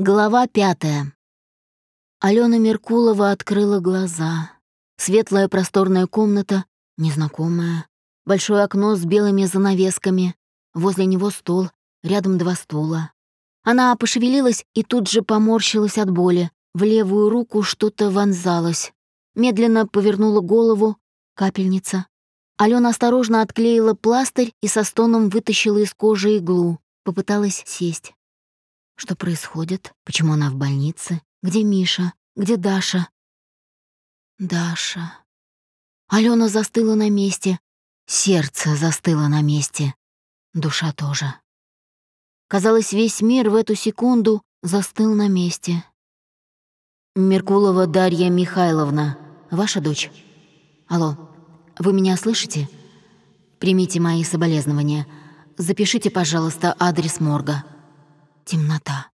Глава пятая. Алена Меркулова открыла глаза. Светлая просторная комната, незнакомая. Большое окно с белыми занавесками. Возле него стол, рядом два стула. Она пошевелилась и тут же поморщилась от боли. В левую руку что-то вонзалось. Медленно повернула голову. Капельница. Алена осторожно отклеила пластырь и со стоном вытащила из кожи иглу. Попыталась сесть. Что происходит? Почему она в больнице? Где Миша? Где Даша? Даша. Алена застыла на месте. Сердце застыло на месте. Душа тоже. Казалось, весь мир в эту секунду застыл на месте. Меркулова Дарья Михайловна, ваша дочь? Алло, вы меня слышите? Примите мои соболезнования. Запишите, пожалуйста, адрес морга. Темнота.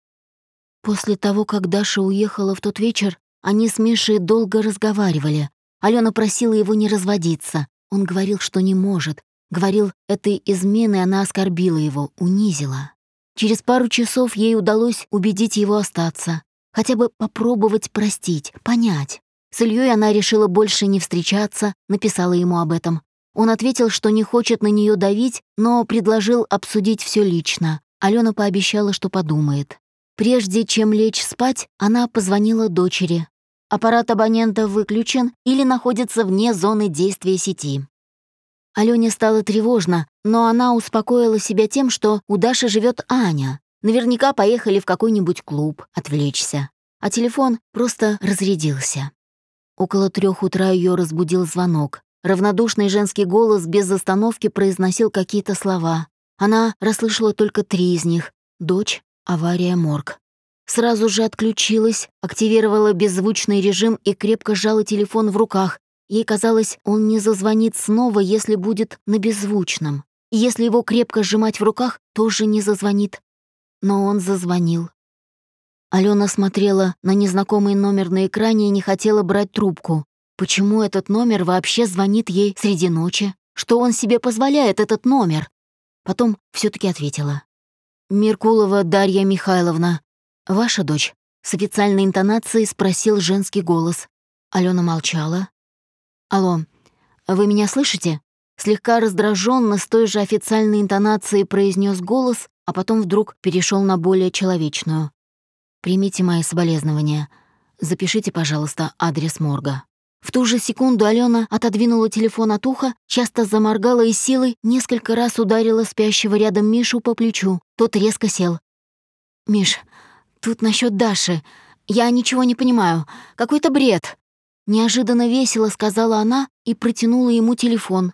После того, как Даша уехала в тот вечер, они с Мишей долго разговаривали. Алена просила его не разводиться. Он говорил, что не может. Говорил, этой изменой она оскорбила его, унизила. Через пару часов ей удалось убедить его остаться. Хотя бы попробовать простить, понять. С Ильей она решила больше не встречаться, написала ему об этом. Он ответил, что не хочет на нее давить, но предложил обсудить все лично. Алена пообещала, что подумает. Прежде чем лечь спать, она позвонила дочери. Аппарат абонента выключен или находится вне зоны действия сети. Алёне стало тревожно, но она успокоила себя тем, что у Даши живет Аня. Наверняка поехали в какой-нибудь клуб отвлечься. А телефон просто разрядился. Около трех утра ее разбудил звонок. Равнодушный женский голос без остановки произносил какие-то слова. Она расслышала только три из них. Дочь, авария, морг. Сразу же отключилась, активировала беззвучный режим и крепко сжала телефон в руках. Ей казалось, он не зазвонит снова, если будет на беззвучном. И если его крепко сжимать в руках, тоже не зазвонит. Но он зазвонил. Алена смотрела на незнакомый номер на экране и не хотела брать трубку. Почему этот номер вообще звонит ей среди ночи? Что он себе позволяет, этот номер? Потом все таки ответила. «Меркулова Дарья Михайловна, ваша дочь?» С официальной интонацией спросил женский голос. Алена молчала. «Алло, вы меня слышите?» Слегка раздраженно с той же официальной интонацией произнес голос, а потом вдруг перешел на более человечную. «Примите мои соболезнования. Запишите, пожалуйста, адрес морга». В ту же секунду Алена отодвинула телефон от уха, часто заморгала и силой несколько раз ударила спящего рядом Мишу по плечу. Тот резко сел. «Миш, тут насчет Даши. Я ничего не понимаю. Какой-то бред!» Неожиданно весело сказала она и протянула ему телефон.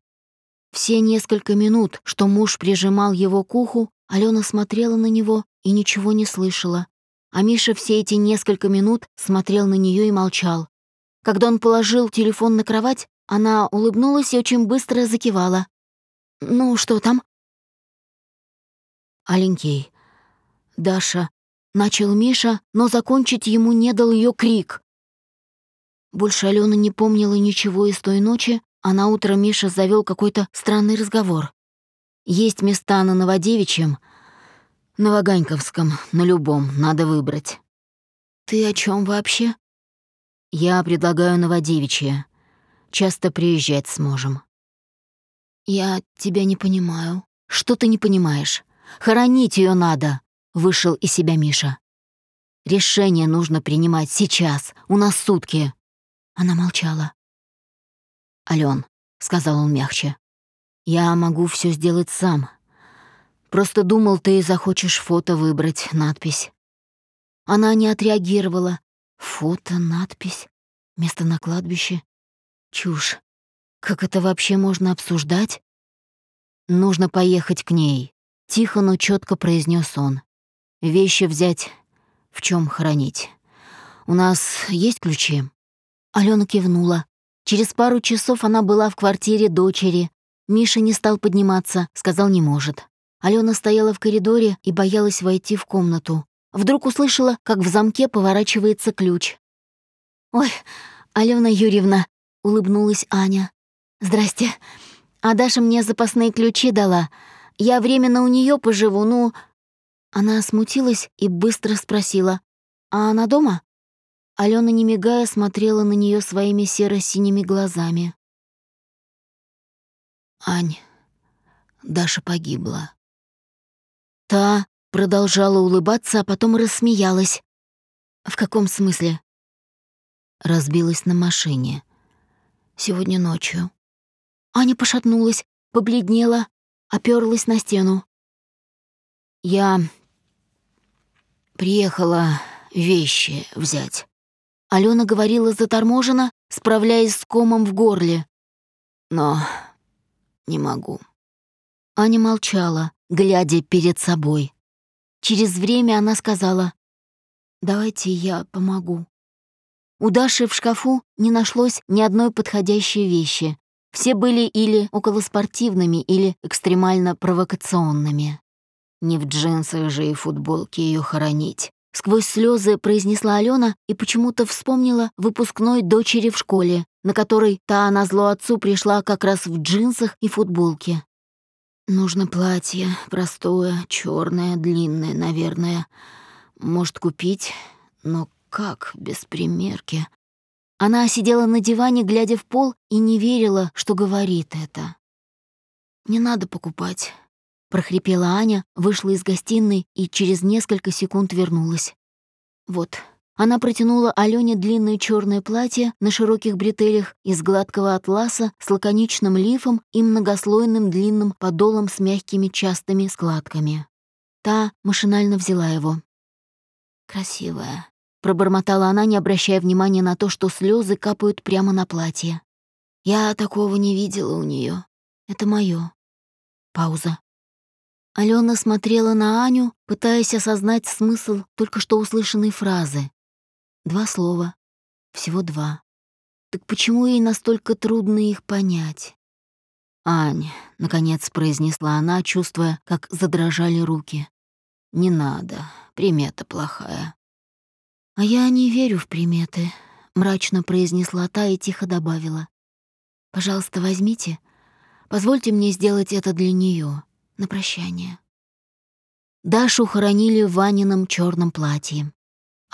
Все несколько минут, что муж прижимал его к уху, Алена смотрела на него и ничего не слышала. А Миша все эти несколько минут смотрел на нее и молчал. Когда он положил телефон на кровать, она улыбнулась и очень быстро закивала. «Ну, что там?» «Аленький, Даша», — начал Миша, но закончить ему не дал ее крик. Больше Алена не помнила ничего из той ночи, а на утро Миша завел какой-то странный разговор. «Есть места на Новодевичьем, на Ваганьковском, на любом, надо выбрать». «Ты о чем вообще?» Я предлагаю Новодевичье. Часто приезжать сможем. Я тебя не понимаю. Что ты не понимаешь? Хоронить ее надо, вышел из себя Миша. Решение нужно принимать сейчас. У нас сутки. Она молчала. Ален, сказал он мягче. Я могу все сделать сам. Просто думал, ты захочешь фото выбрать, надпись. Она не отреагировала, Фото, надпись, место на кладбище. Чушь. Как это вообще можно обсуждать? Нужно поехать к ней. Тихо, но четко произнес он. Вещи взять, в чем хранить. У нас есть ключи? Алена кивнула. Через пару часов она была в квартире дочери. Миша не стал подниматься, сказал не может. Алена стояла в коридоре и боялась войти в комнату. Вдруг услышала, как в замке поворачивается ключ. «Ой, Алена Юрьевна», — улыбнулась Аня. «Здрасте. А Даша мне запасные ключи дала. Я временно у нее поживу, ну...» Она смутилась и быстро спросила. А она дома?» Алена, не мигая, смотрела на нее своими серо-синими глазами. «Ань, Даша погибла». Та продолжала улыбаться, а потом рассмеялась. «В каком смысле?» Разбилась на машине. Сегодня ночью. Аня пошатнулась, побледнела, оперлась на стену. Я приехала вещи взять. Алена говорила заторможенно, справляясь с комом в горле. Но не могу. Аня молчала, глядя перед собой. Через время она сказала, «Давайте я помогу». У Даши в шкафу не нашлось ни одной подходящей вещи. Все были или околоспортивными, или экстремально провокационными. Не в джинсах же и футболке ее хоронить. Сквозь слезы произнесла Алена и почему-то вспомнила выпускной дочери в школе, на которой та на зло отцу пришла как раз в джинсах и футболке. Нужно платье, простое, черное, длинное, наверное. Может, купить, но как без примерки? Она сидела на диване, глядя в пол, и не верила, что говорит это. «Не надо покупать», — прохрипела Аня, вышла из гостиной и через несколько секунд вернулась. «Вот». Она протянула Алёне длинное черное платье на широких бретелях из гладкого атласа с лаконичным лифом и многослойным длинным подолом с мягкими частыми складками. Та машинально взяла его. «Красивая», пробормотала она, не обращая внимания на то, что слезы капают прямо на платье. Я такого не видела у нее. Это мое. Пауза. Алена смотрела на Аню, пытаясь осознать смысл только что услышанной фразы. Два слова. Всего два. Так почему ей настолько трудно их понять? «Ань», — наконец произнесла она, чувствуя, как задрожали руки. «Не надо, примета плохая». «А я не верю в приметы», — мрачно произнесла та и тихо добавила. «Пожалуйста, возьмите. Позвольте мне сделать это для нее на прощание». Дашу хоронили в Ванином черном платье.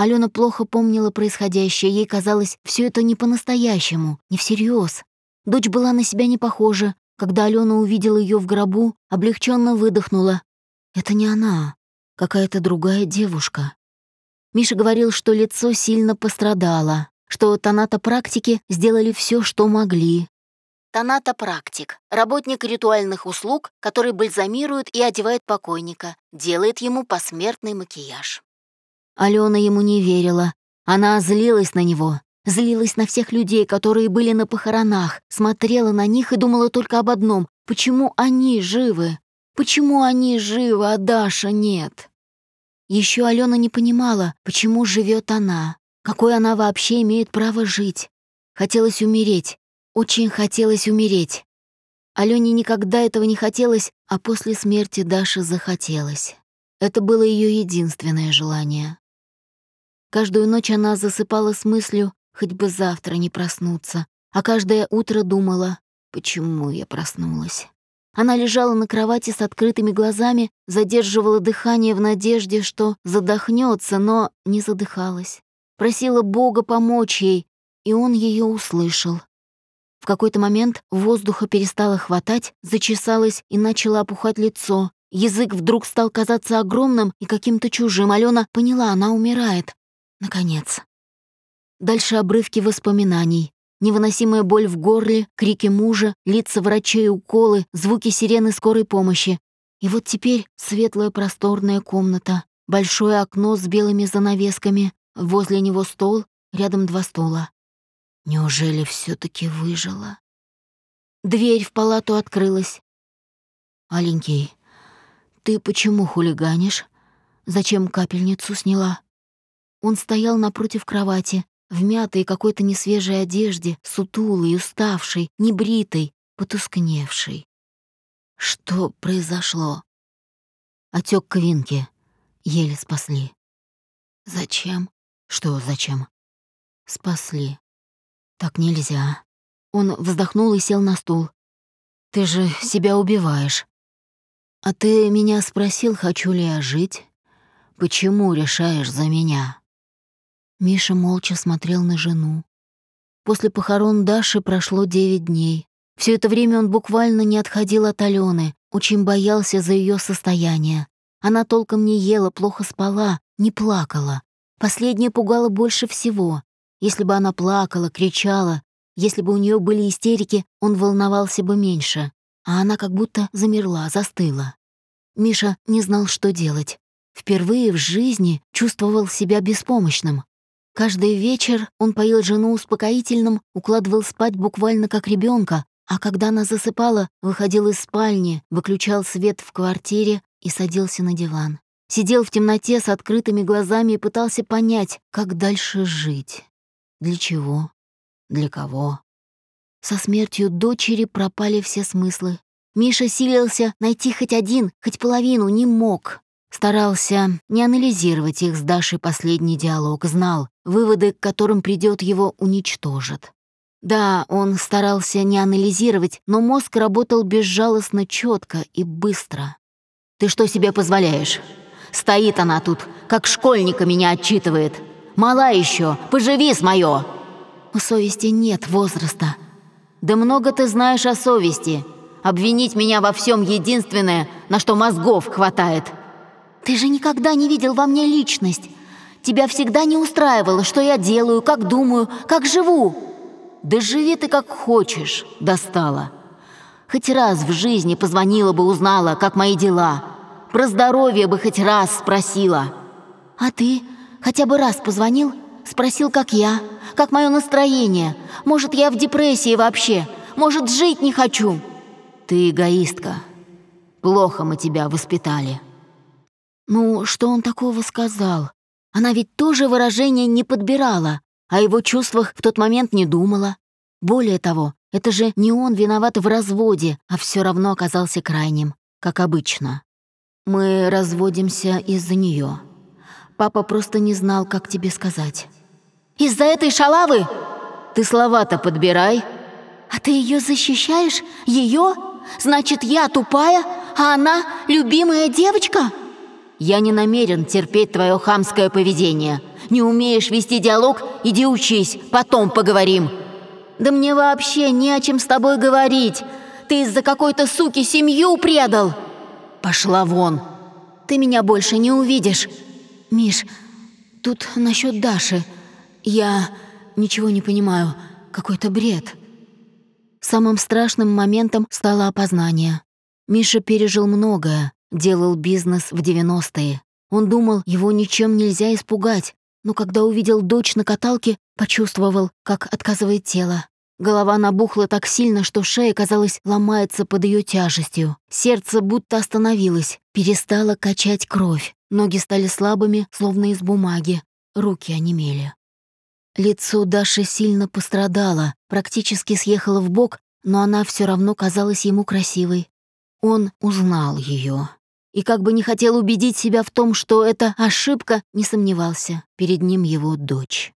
Алена плохо помнила происходящее, ей казалось, все это не по-настоящему, не всерьез. Дочь была на себя не похожа. Когда Алена увидела ее в гробу, облегченно выдохнула. «Это не она, какая-то другая девушка». Миша говорил, что лицо сильно пострадало, что тонато-практики сделали все, что могли. Тонато-практик — работник ритуальных услуг, который бальзамирует и одевает покойника, делает ему посмертный макияж. Алена ему не верила. Она злилась на него, злилась на всех людей, которые были на похоронах, смотрела на них и думала только об одном — почему они живы? Почему они живы, а Даша нет? Еще Алена не понимала, почему живет она, какой она вообще имеет право жить. Хотелось умереть, очень хотелось умереть. Алене никогда этого не хотелось, а после смерти Даши захотелось. Это было ее единственное желание. Каждую ночь она засыпала с мыслью, хоть бы завтра не проснуться, а каждое утро думала, почему я проснулась. Она лежала на кровати с открытыми глазами, задерживала дыхание в надежде, что задохнется, но не задыхалась. Просила Бога помочь ей, и он ее услышал. В какой-то момент воздуха перестало хватать, зачесалось и начало опухать лицо. Язык вдруг стал казаться огромным и каким-то чужим. Алена поняла, она умирает. Наконец. Дальше обрывки воспоминаний невыносимая боль в горле, крики мужа, лица врачей, уколы, звуки сирены скорой помощи. И вот теперь светлая просторная комната, большое окно с белыми занавесками, возле него стол, рядом два стула. Неужели все таки выжила? Дверь в палату открылась. «Аленький, ты почему хулиганишь? Зачем капельницу сняла?» Он стоял напротив кровати, в мятой какой-то несвежей одежде, сутулый, уставший, небритый, потускневший. Что произошло? Отек квинки. Еле спасли. Зачем? Что зачем? Спасли. Так нельзя. Он вздохнул и сел на стул. Ты же себя убиваешь. А ты меня спросил, хочу ли я жить? Почему решаешь за меня? Миша молча смотрел на жену. После похорон Даши прошло девять дней. Все это время он буквально не отходил от Алены, очень боялся за ее состояние. Она толком не ела, плохо спала, не плакала. Последнее пугало больше всего. Если бы она плакала, кричала, если бы у нее были истерики, он волновался бы меньше. А она как будто замерла, застыла. Миша не знал, что делать. Впервые в жизни чувствовал себя беспомощным. Каждый вечер он поил жену успокоительным, укладывал спать буквально как ребенка, а когда она засыпала, выходил из спальни, выключал свет в квартире и садился на диван. Сидел в темноте с открытыми глазами и пытался понять, как дальше жить. Для чего? Для кого? Со смертью дочери пропали все смыслы. Миша силился найти хоть один, хоть половину, не мог. Старался не анализировать их с Дашей последний диалог, знал, выводы, к которым придет его уничтожат. Да, он старался не анализировать, но мозг работал безжалостно, четко и быстро. «Ты что себе позволяешь? Стоит она тут, как школьника меня отчитывает. Мала еще, поживи с моё!» «У совести нет возраста». «Да много ты знаешь о совести. Обвинить меня во всем единственное, на что мозгов хватает». «Ты же никогда не видел во мне личность. Тебя всегда не устраивало, что я делаю, как думаю, как живу». «Да живи ты как хочешь», — достала. Хоть раз в жизни позвонила бы, узнала, как мои дела. Про здоровье бы хоть раз спросила. «А ты хотя бы раз позвонил? Спросил, как я, как мое настроение. Может, я в депрессии вообще? Может, жить не хочу?» «Ты эгоистка. Плохо мы тебя воспитали». Ну, что он такого сказал? Она ведь тоже выражение не подбирала, о его чувствах в тот момент не думала. Более того, это же не он виноват в разводе, а все равно оказался крайним, как обычно. Мы разводимся из-за нее. Папа просто не знал, как тебе сказать. «Из-за этой шалавы?» «Ты слова-то подбирай». «А ты ее защищаешь? Ее? Значит, я тупая, а она любимая девочка?» Я не намерен терпеть твое хамское поведение. Не умеешь вести диалог, иди учись, потом поговорим. Да мне вообще не о чем с тобой говорить. Ты из-за какой-то суки семью предал. Пошла вон. Ты меня больше не увидишь. Миш, тут насчет Даши. Я ничего не понимаю. Какой-то бред. Самым страшным моментом стало опознание. Миша пережил многое, Делал бизнес в 90-е. Он думал, его ничем нельзя испугать, но когда увидел дочь на каталке, почувствовал, как отказывает тело. Голова набухла так сильно, что шея, казалось, ломается под ее тяжестью. Сердце будто остановилось, перестало качать кровь. Ноги стали слабыми, словно из бумаги. Руки онемели. Лицо Даши сильно пострадало, практически съехало в бок, но она все равно казалась ему красивой. Он узнал ее. И как бы не хотел убедить себя в том, что это ошибка, не сомневался. Перед ним его дочь.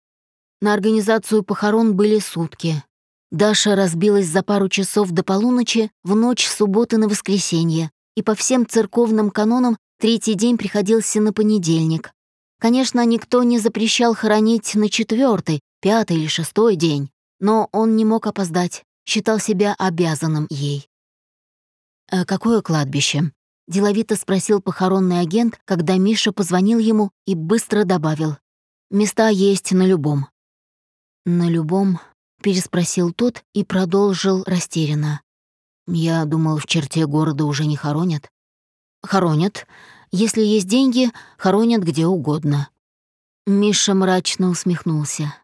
На организацию похорон были сутки. Даша разбилась за пару часов до полуночи в ночь субботы на воскресенье, и по всем церковным канонам третий день приходился на понедельник. Конечно, никто не запрещал хоронить на четвертый, пятый или шестой день, но он не мог опоздать, считал себя обязанным ей. «А какое кладбище?» — деловито спросил похоронный агент, когда Миша позвонил ему и быстро добавил. «Места есть на любом». «На любом?» — переспросил тот и продолжил растерянно. «Я думал, в черте города уже не хоронят». «Хоронят. Если есть деньги, хоронят где угодно». Миша мрачно усмехнулся.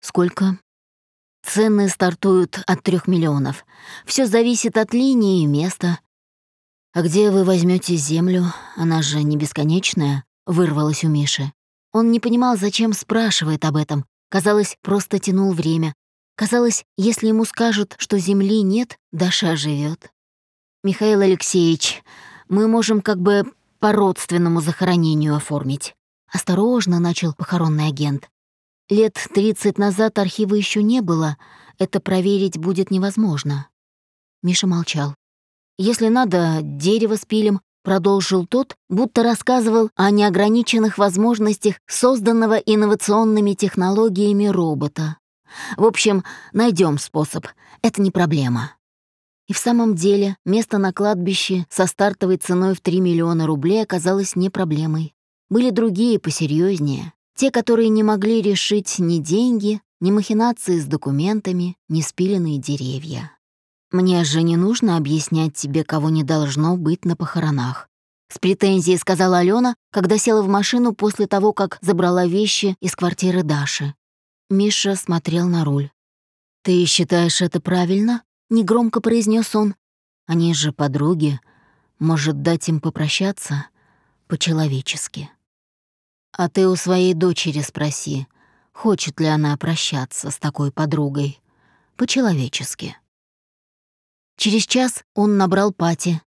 «Сколько?» «Цены стартуют от трех миллионов. Все зависит от линии и места. «А где вы возьмете землю? Она же не бесконечная», — вырвалась у Миши. Он не понимал, зачем спрашивает об этом. Казалось, просто тянул время. Казалось, если ему скажут, что земли нет, Даша живет. «Михаил Алексеевич, мы можем как бы по родственному захоронению оформить». Осторожно начал похоронный агент. Лет тридцать назад архива еще не было, это проверить будет невозможно. Миша молчал. Если надо, дерево спилим, продолжил тот, будто рассказывал о неограниченных возможностях созданного инновационными технологиями робота. В общем, найдем способ. Это не проблема. И в самом деле, место на кладбище со стартовой ценой в 3 миллиона рублей оказалось не проблемой. Были другие посерьезнее, те, которые не могли решить ни деньги, ни махинации с документами, ни спиленные деревья. Мне же не нужно объяснять тебе, кого не должно быть на похоронах. С претензией сказала Алена, когда села в машину после того, как забрала вещи из квартиры Даши. Миша смотрел на руль. «Ты считаешь это правильно?» — негромко произнес он. «Они же подруги. Может, дать им попрощаться? По-человечески». «А ты у своей дочери спроси, хочет ли она прощаться с такой подругой. По-человечески». Через час он набрал Пати.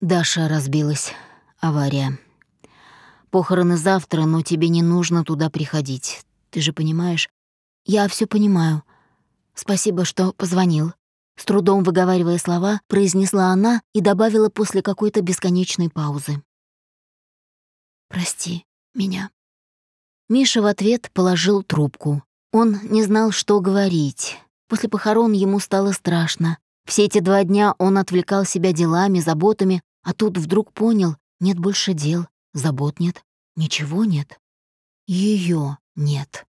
Даша разбилась. Авария. Похороны завтра, но тебе не нужно туда приходить. Ты же понимаешь? Я все понимаю. Спасибо, что позвонил. С трудом выговаривая слова, произнесла она и добавила после какой-то бесконечной паузы. «Прости меня». Миша в ответ положил трубку. Он не знал, что говорить. После похорон ему стало страшно. Все эти два дня он отвлекал себя делами, заботами, а тут вдруг понял, нет больше дел, забот нет, ничего нет. Ее нет.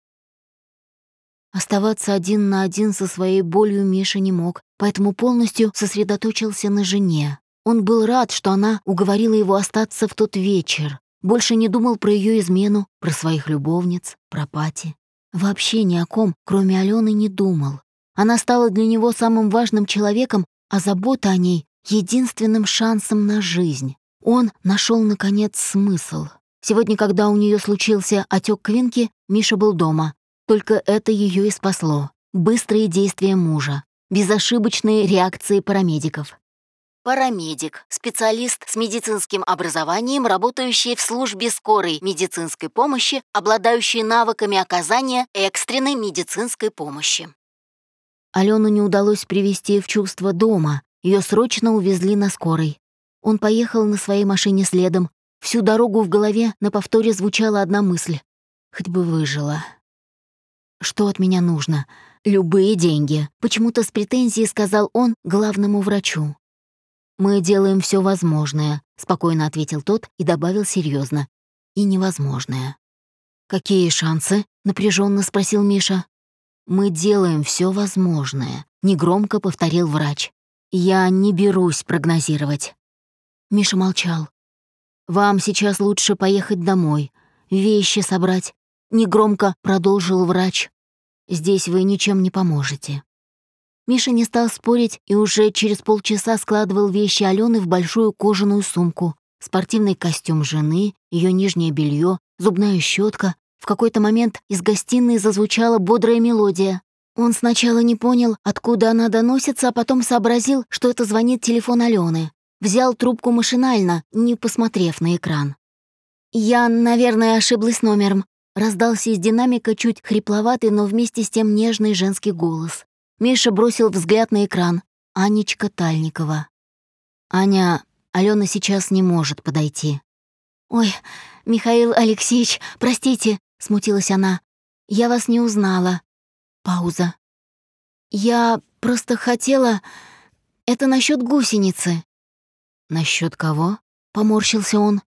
Оставаться один на один со своей болью Миша не мог, поэтому полностью сосредоточился на жене. Он был рад, что она уговорила его остаться в тот вечер. Больше не думал про ее измену, про своих любовниц, про Пати. Вообще ни о ком, кроме Алены, не думал. Она стала для него самым важным человеком, а забота о ней — единственным шансом на жизнь. Он нашел наконец, смысл. Сегодня, когда у нее случился отек Квинки, Миша был дома. Только это ее и спасло. Быстрые действия мужа. Безошибочные реакции парамедиков. Парамедик — специалист с медицинским образованием, работающий в службе скорой медицинской помощи, обладающий навыками оказания экстренной медицинской помощи. Алену не удалось привести в чувство дома, ее срочно увезли на скорой. Он поехал на своей машине следом. Всю дорогу в голове на повторе звучала одна мысль. Хоть бы выжила. «Что от меня нужно? Любые деньги», — почему-то с претензией сказал он главному врачу. «Мы делаем все возможное», — спокойно ответил тот и добавил серьезно. «И невозможное». «Какие шансы?» — напряженно спросил Миша. «Мы делаем все возможное», — негромко повторил врач. «Я не берусь прогнозировать». Миша молчал. «Вам сейчас лучше поехать домой, вещи собрать», — негромко продолжил врач. «Здесь вы ничем не поможете». Миша не стал спорить и уже через полчаса складывал вещи Алены в большую кожаную сумку. Спортивный костюм жены, ее нижнее белье, зубная щетка, в какой-то момент из гостиной зазвучала бодрая мелодия. Он сначала не понял, откуда она доносится, а потом сообразил, что это звонит телефон Алены. Взял трубку машинально, не посмотрев на экран. «Я, наверное, ошиблась номером», — раздался из динамика чуть хрипловатый, но вместе с тем нежный женский голос. Миша бросил взгляд на экран. Анечка Тальникова. «Аня, Алена сейчас не может подойти». «Ой, Михаил Алексеевич, простите, — смутилась она. «Я вас не узнала». Пауза. «Я просто хотела... Это насчет гусеницы». Насчет кого?» — поморщился он.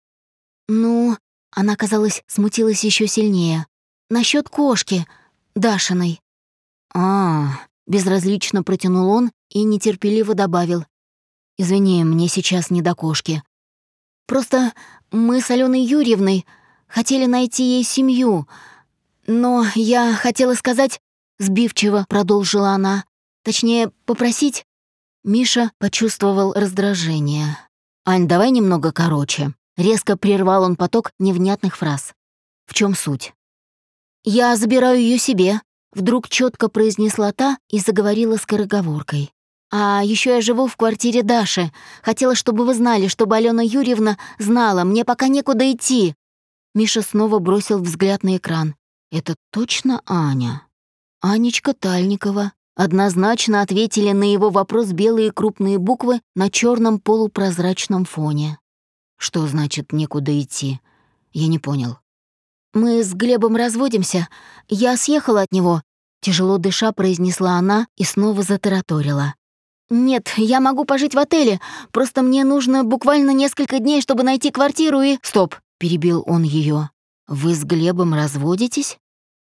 «Ну...» — она, казалось, смутилась еще сильнее. Насчет кошки, Дашиной». «А...» — безразлично протянул он и нетерпеливо добавил. «Извини, мне сейчас не до кошки. Просто мы с Аленой Юрьевной хотели найти ей семью. Но я хотела сказать, сбивчиво продолжила она, точнее, попросить. Миша почувствовал раздражение. «Ань, давай немного короче». Резко прервал он поток невнятных фраз. «В чем суть?» «Я забираю ее себе», — вдруг четко произнесла та и заговорила скороговоркой. «А еще я живу в квартире Даши. Хотела, чтобы вы знали, чтобы Алена Юрьевна знала, мне пока некуда идти. Миша снова бросил взгляд на экран. «Это точно Аня?» «Анечка Тальникова». Однозначно ответили на его вопрос белые крупные буквы на черном полупрозрачном фоне. Что значит некуда идти? Я не понял. Мы с Глебом разводимся. Я съехала от него. Тяжело дыша произнесла она и снова затараторила. «Нет, я могу пожить в отеле, просто мне нужно буквально несколько дней, чтобы найти квартиру и...» «Стоп!» — перебил он ее. «Вы с Глебом разводитесь?»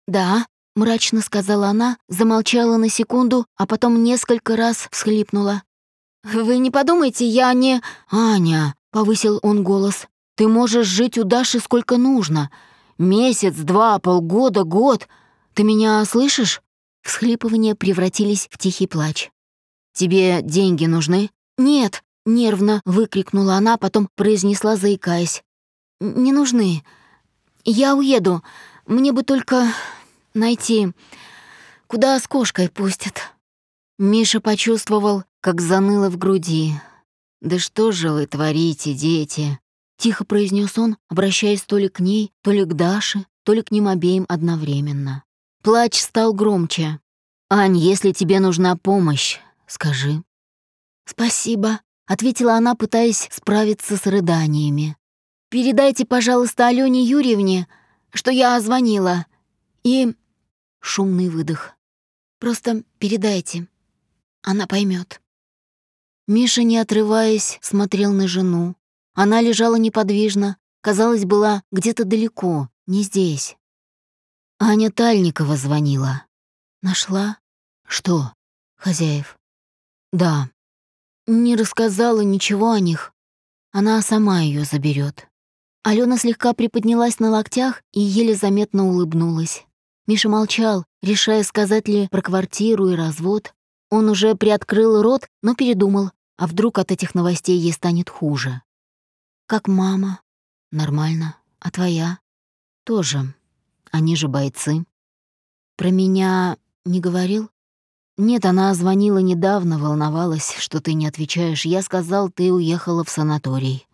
«Да», — мрачно сказала она, замолчала на секунду, а потом несколько раз всхлипнула. «Вы не подумайте, я не...» «Аня!» — повысил он голос. «Ты можешь жить у Даши сколько нужно. Месяц, два, полгода, год. Ты меня слышишь?» Всхлипывания превратились в тихий плач. «Тебе деньги нужны?» «Нет», — нервно выкрикнула она, потом произнесла, заикаясь. «Не нужны. Я уеду. Мне бы только найти, куда с кошкой пустят». Миша почувствовал, как заныло в груди. «Да что же вы творите, дети?» — тихо произнес он, обращаясь то ли к ней, то ли к Даше, то ли к ним обеим одновременно. Плач стал громче. «Ань, если тебе нужна помощь, Скажи». «Спасибо», — ответила она, пытаясь справиться с рыданиями. «Передайте, пожалуйста, Алёне Юрьевне, что я звонила. И...» Шумный выдох. «Просто передайте. Она поймет. Миша, не отрываясь, смотрел на жену. Она лежала неподвижно, казалось, была где-то далеко, не здесь. Аня Тальникова звонила. Нашла? Что? Хозяев. Да. Не рассказала ничего о них. Она сама ее заберет. Алена слегка приподнялась на локтях и еле заметно улыбнулась. Миша молчал, решая, сказать ли про квартиру и развод. Он уже приоткрыл рот, но передумал, а вдруг от этих новостей ей станет хуже. «Как мама?» «Нормально. А твоя?» «Тоже. Они же бойцы». «Про меня не говорил?» «Нет, она звонила недавно, волновалась, что ты не отвечаешь. Я сказал, ты уехала в санаторий,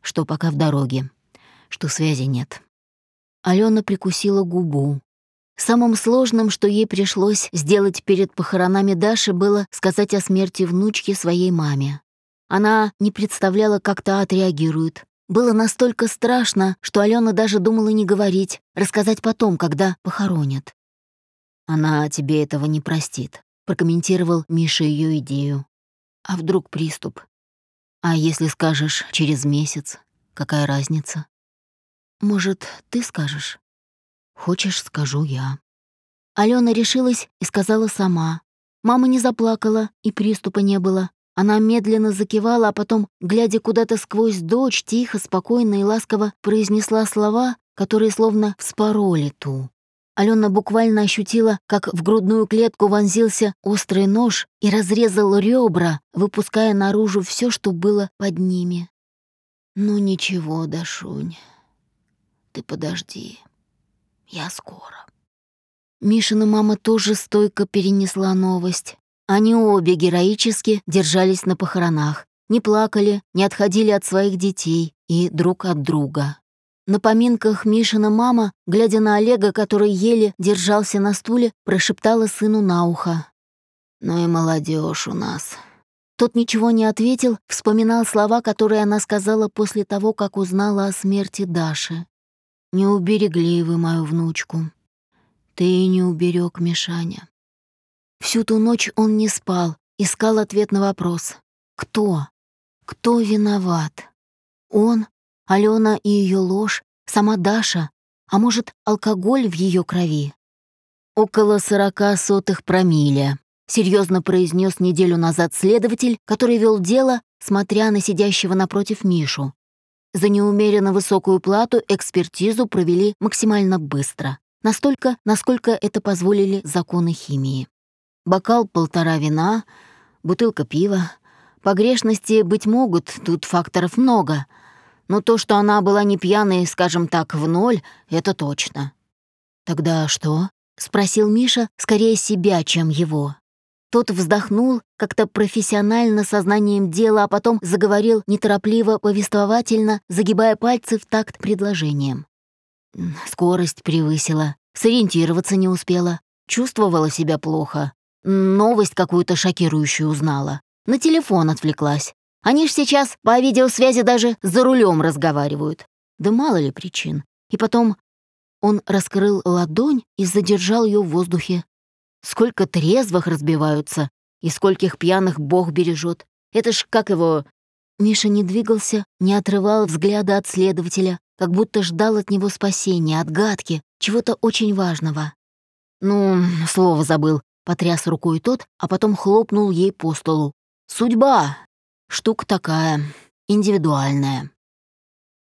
что пока в дороге, что связи нет». Алена прикусила губу. Самым сложным, что ей пришлось сделать перед похоронами Даши, было сказать о смерти внучки своей маме. Она не представляла, как та отреагирует. Было настолько страшно, что Алена даже думала не говорить, рассказать потом, когда похоронят. Она тебе этого не простит прокомментировал Миша ее идею. А вдруг приступ? А если скажешь через месяц, какая разница? Может, ты скажешь? Хочешь, скажу я. Алена решилась и сказала сама. Мама не заплакала, и приступа не было. Она медленно закивала, а потом, глядя куда-то сквозь дочь, тихо, спокойно и ласково произнесла слова, которые словно вспороли ту. Алена буквально ощутила, как в грудную клетку вонзился острый нож и разрезал ребра, выпуская наружу все, что было под ними. «Ну ничего, Дашунь, ты подожди, я скоро». Мишина мама тоже стойко перенесла новость. Они обе героически держались на похоронах, не плакали, не отходили от своих детей и друг от друга. На поминках Мишина мама, глядя на Олега, который еле держался на стуле, прошептала сыну на ухо. «Ну и молодежь у нас». Тот ничего не ответил, вспоминал слова, которые она сказала после того, как узнала о смерти Даши. «Не уберегли вы мою внучку. Ты не уберег Мишаня». Всю ту ночь он не спал, искал ответ на вопрос. Кто? Кто виноват? Он Алена и ее ложь, сама Даша, а может, алкоголь в ее крови? Около сорока сотых промилле, серьезно произнес неделю назад следователь, который вел дело, смотря на сидящего напротив Мишу. За неумеренно высокую плату экспертизу провели максимально быстро, настолько, насколько это позволили законы химии. Бокал полтора вина, бутылка пива. Погрешности быть могут, тут факторов много — но то, что она была не пьяной, скажем так, в ноль, это точно. «Тогда что?» — спросил Миша, скорее себя, чем его. Тот вздохнул, как-то профессионально сознанием дела, а потом заговорил неторопливо, повествовательно, загибая пальцы в такт предложением. Скорость превысила, сориентироваться не успела, чувствовала себя плохо, новость какую-то шокирующую узнала, на телефон отвлеклась, Они ж сейчас по видеосвязи даже за рулем разговаривают. Да мало ли причин. И потом он раскрыл ладонь и задержал ее в воздухе. Сколько трезвых разбиваются, и скольких пьяных Бог бережет. Это ж как его... Миша не двигался, не отрывал взгляда от следователя, как будто ждал от него спасения, отгадки, чего-то очень важного. «Ну, слово забыл», — потряс рукой тот, а потом хлопнул ей по столу. «Судьба! Штука такая, индивидуальная».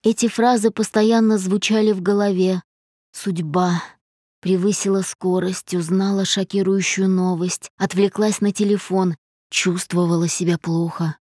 Эти фразы постоянно звучали в голове. «Судьба», Превысила скорость, узнала шокирующую новость, отвлеклась на телефон, чувствовала себя плохо.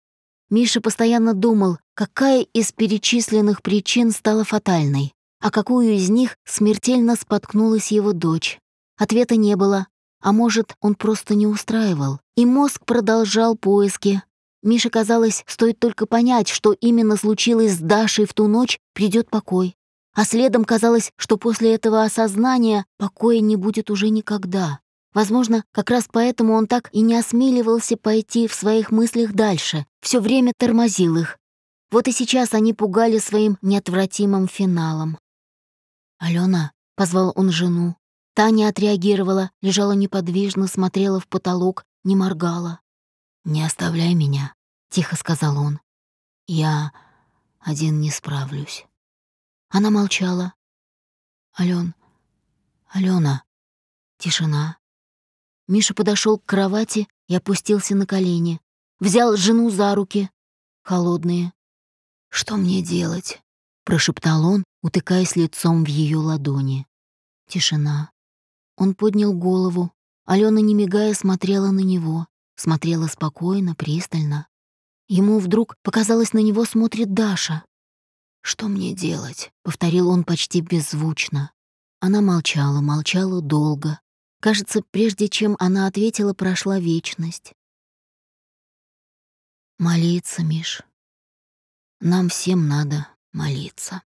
Миша постоянно думал, какая из перечисленных причин стала фатальной, а какую из них смертельно споткнулась его дочь. Ответа не было, а может, он просто не устраивал. И мозг продолжал поиски. Мише казалось, стоит только понять, что именно случилось с Дашей в ту ночь, придет покой. А следом казалось, что после этого осознания покоя не будет уже никогда. Возможно, как раз поэтому он так и не осмеливался пойти в своих мыслях дальше, все время тормозил их. Вот и сейчас они пугали своим неотвратимым финалом. «Алена», — позвал он жену. Та не отреагировала, лежала неподвижно, смотрела в потолок, не моргала. «Не оставляй меня», — тихо сказал он. «Я один не справлюсь». Она молчала. «Ален, Алена». Тишина. Миша подошел к кровати и опустился на колени. Взял жену за руки. Холодные. «Что мне делать?» — прошептал он, утыкаясь лицом в ее ладони. Тишина. Он поднял голову. Алена, не мигая, смотрела на него. Смотрела спокойно, пристально. Ему вдруг показалось, на него смотрит Даша. «Что мне делать?» — повторил он почти беззвучно. Она молчала, молчала долго. Кажется, прежде чем она ответила, прошла вечность. «Молиться, Миш. Нам всем надо молиться».